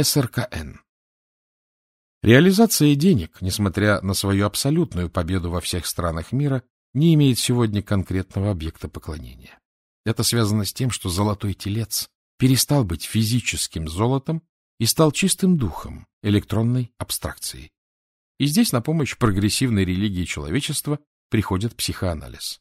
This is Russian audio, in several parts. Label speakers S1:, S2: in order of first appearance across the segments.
S1: СРКН. Реализация денег, несмотря на свою абсолютную победу во всех странах мира, не имеет сегодня конкретного объекта поклонения. Это связано с тем, что золотой телец перестал быть физическим золотом и стал чистым духом, электронной абстракцией. И здесь на помощь прогрессивной религии человечества приходит психоанализ.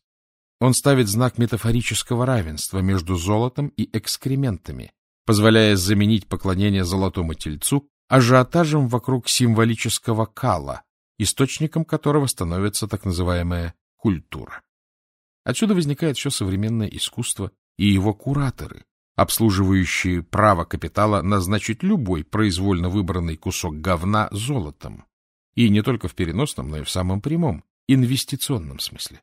S1: Он ставит знак метафорического равенства между золотом и экскрементами, позволяя заменить поклонение золотому тельцу ажиотажем вокруг символического кала, источником которого становится так называемая культура. Отсюда возникает еще современное искусство и его кураторы, обслуживающие право капитала назначить любой произвольно выбранный кусок говна золотом. И не только в переносном, но и в самом прямом, инвестиционном смысле.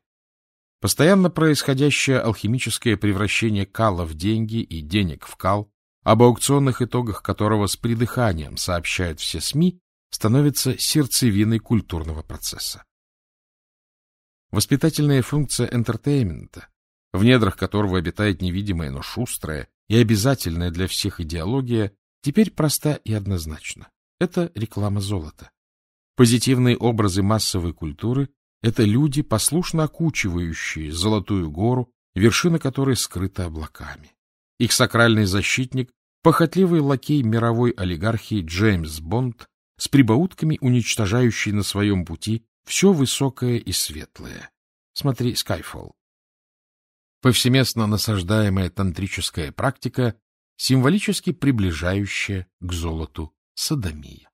S1: Постоянно происходящее алхимическое превращение кала в деньги и денег в кал, об аукционных итогах которого с придыханием сообщают все СМИ, становится сердцевиной культурного процесса. Воспитательная функция энтертеймента, в недрах которого обитает невидимая, но шустрая и обязательная для всех идеология, теперь проста и однозначна. Это реклама золота. Позитивные образы массовой культуры — это люди, послушно окучивающие золотую гору, вершина которой скрыта облаками. Их сакральный защитник — похотливый лакей мировой олигархии Джеймс Бонд с прибаутками, уничтожающий на своем пути все высокое и светлое. Смотри Skyfall. Повсеместно насаждаемая тантрическая практика, символически приближающая к золоту садомия.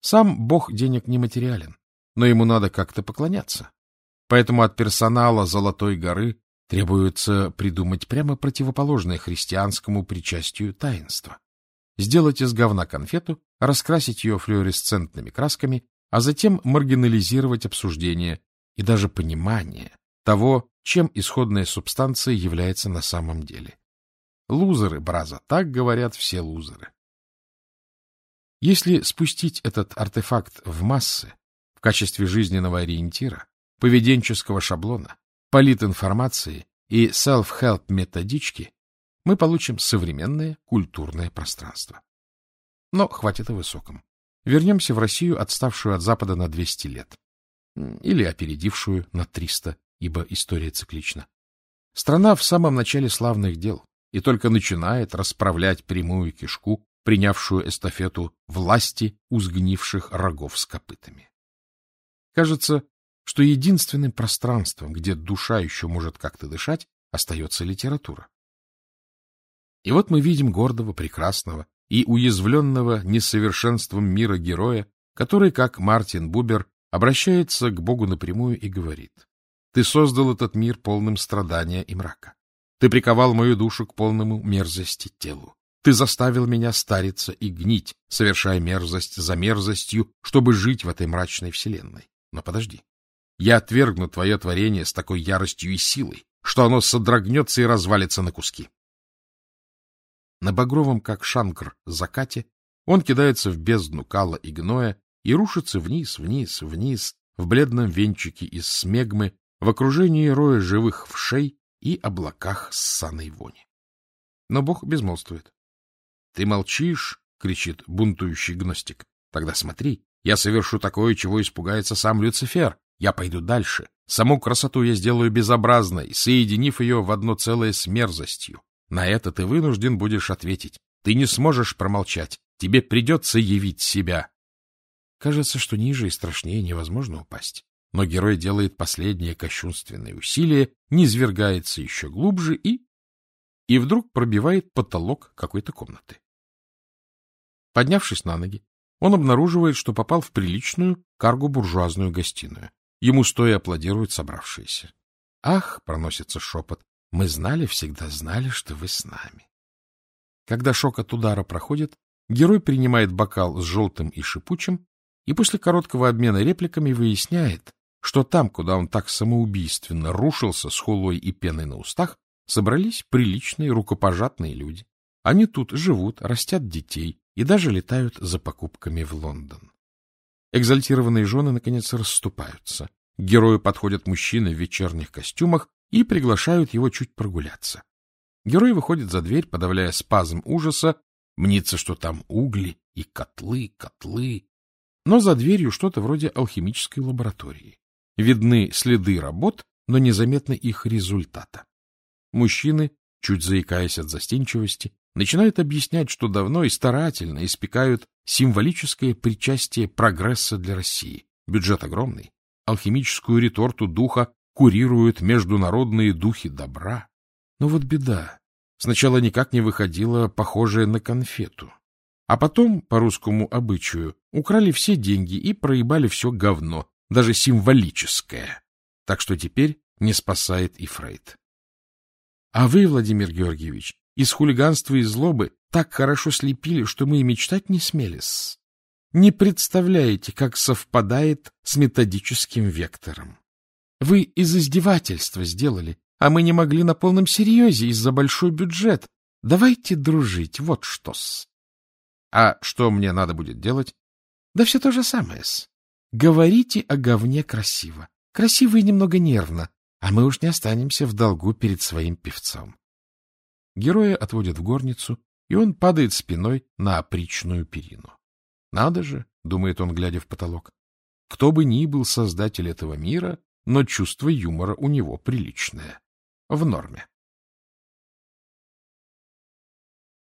S1: Сам бог денег не материален, но ему надо как-то поклоняться. Поэтому от персонала Золотой горы требуется придумать прямо противоположное христианскому причастию таинство. Сделать из говна конфету, раскрасить ее флуоресцентными красками а затем маргинализировать обсуждение и даже понимание того, чем исходная субстанция является на самом деле. Лузеры, браза, так говорят все лузеры. Если спустить этот артефакт в массы в качестве жизненного ориентира, поведенческого шаблона, политинформации и self-help методички, мы получим современное культурное пространство. Но хватит о высоком. Вернемся в Россию, отставшую от Запада на 200 лет. Или опередившую на 300, ибо история циклична. Страна в самом начале славных дел и только начинает расправлять прямую кишку, принявшую эстафету власти узгнивших рогов с копытами. Кажется, что единственным пространством, где душа еще может как-то дышать, остается литература. И вот мы видим гордого, прекрасного, и уязвленного несовершенством мира героя, который, как Мартин Бубер, обращается к Богу напрямую и говорит, «Ты создал этот мир полным страдания и мрака. Ты приковал мою душу к полному мерзости телу. Ты заставил меня стариться и гнить, совершая мерзость за мерзостью, чтобы жить в этой мрачной вселенной. Но подожди. Я отвергну твое творение с такой яростью и силой, что оно содрогнется и развалится на куски. На багровом, как шанкр, закате он кидается в бездну кала и гноя и рушится вниз, вниз, вниз, в бледном венчике из смегмы, в окружении роя живых вшей и облаках ссаной вони. Но Бог безмолвствует. — Ты молчишь? — кричит бунтующий гностик. — Тогда смотри, я совершу такое, чего испугается сам Люцифер. Я пойду дальше. Саму красоту я сделаю безобразной, соединив ее в одно целое с мерзостью. На это ты вынужден будешь ответить. Ты не сможешь промолчать. Тебе придется явить себя. Кажется, что ниже и страшнее невозможно упасть. Но герой делает последнее кощунственное усилие, низвергается еще глубже и... И вдруг пробивает потолок какой-то комнаты. Поднявшись на ноги, он обнаруживает, что попал в приличную карго-буржуазную гостиную. Ему стоя аплодируют собравшиеся. «Ах!» — проносится шепот. Мы знали, всегда знали, что вы с нами. Когда шок от удара проходит, герой принимает бокал с желтым и шипучим и после короткого обмена репликами выясняет, что там, куда он так самоубийственно рушился с хулой и пеной на устах, собрались приличные рукопожатные люди. Они тут живут, растят детей и даже летают за покупками в Лондон. Экзальтированные жены, наконец, расступаются. К герою подходят мужчины в вечерних костюмах и приглашают его чуть прогуляться. Герой выходит за дверь, подавляя спазм ужаса, Мнится, что там угли и котлы, котлы. Но за дверью что-то вроде алхимической лаборатории. Видны следы работ, но незаметно их результата. Мужчины, чуть заикаясь от застенчивости, начинают объяснять, что давно и старательно испекают символическое причастие прогресса для России. Бюджет огромный. Алхимическую реторту духа курируют международные духи добра. Но вот беда. Сначала никак не выходила похожая на конфету. А потом, по русскому обычаю, украли все деньги и проебали все говно, даже символическое. Так что теперь не спасает и Фрейд. А вы, Владимир Георгиевич, из хулиганства и злобы так хорошо слепили, что мы и мечтать не смелись. Не представляете, как совпадает с методическим вектором. Вы из издевательства сделали, а мы не могли на полном серьезе из-за большой бюджет. Давайте дружить, вот что-с. А что мне надо будет делать? Да все то же самое-с. Говорите о говне красиво. Красиво и немного нервно, а мы уж не останемся в долгу перед своим певцом. Героя отводят в горницу, и он падает спиной на опричную перину. Надо же, думает он, глядя в потолок. Кто бы ни был создатель этого мира, но чувство юмора у него приличное в норме.